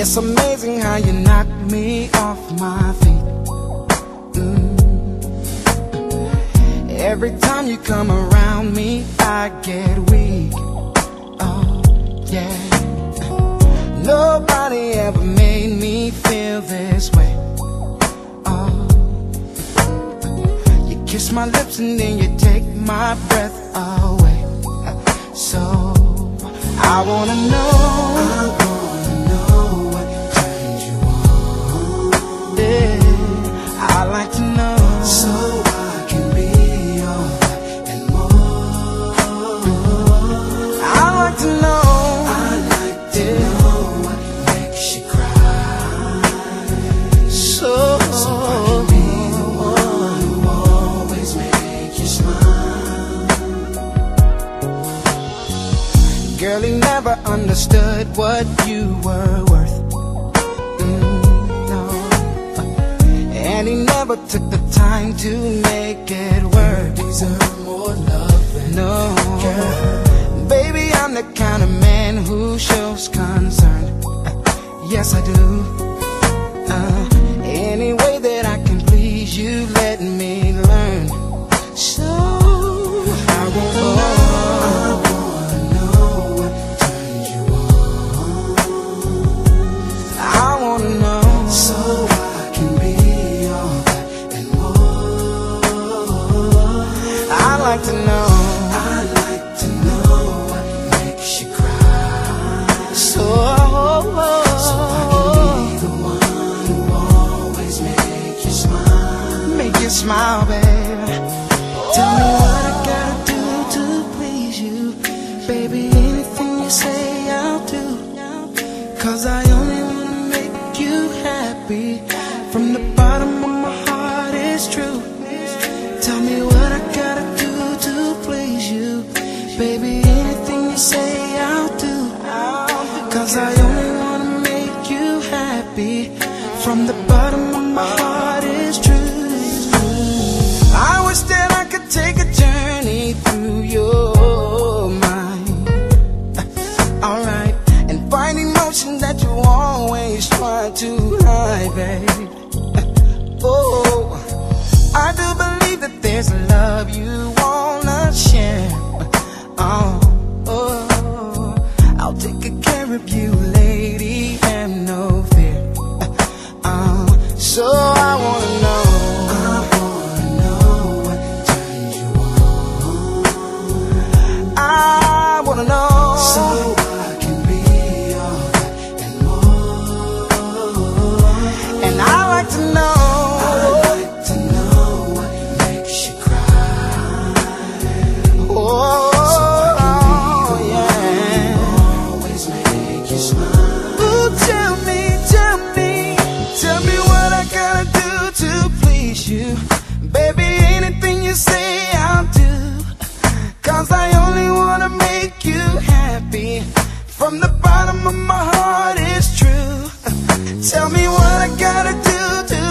It's amazing how you knock me off my feet. Mm. Every time you come around me, I get weak. Oh, yeah. Nobody ever made me feel this way. Oh, you kiss my lips and then you take my breath away. So I wanna know. He never understood what you were worth. Mm, no. And he never took the time to make it work. Deserve more love No, girl. baby, I'm the kind of man who shows concern. Yes, I do. Smile. baby. Tell me what I gotta do to please you. Baby, anything you say, I'll do. Cause I only wanna make you happy. From the bottom of my heart, it's true. Tell me what I gotta do to please you. Baby, anything you say, always try to hide, babe. Oh, I do believe that there's a love you make you happy. From the bottom of my heart, it's true. Tell me what I gotta do to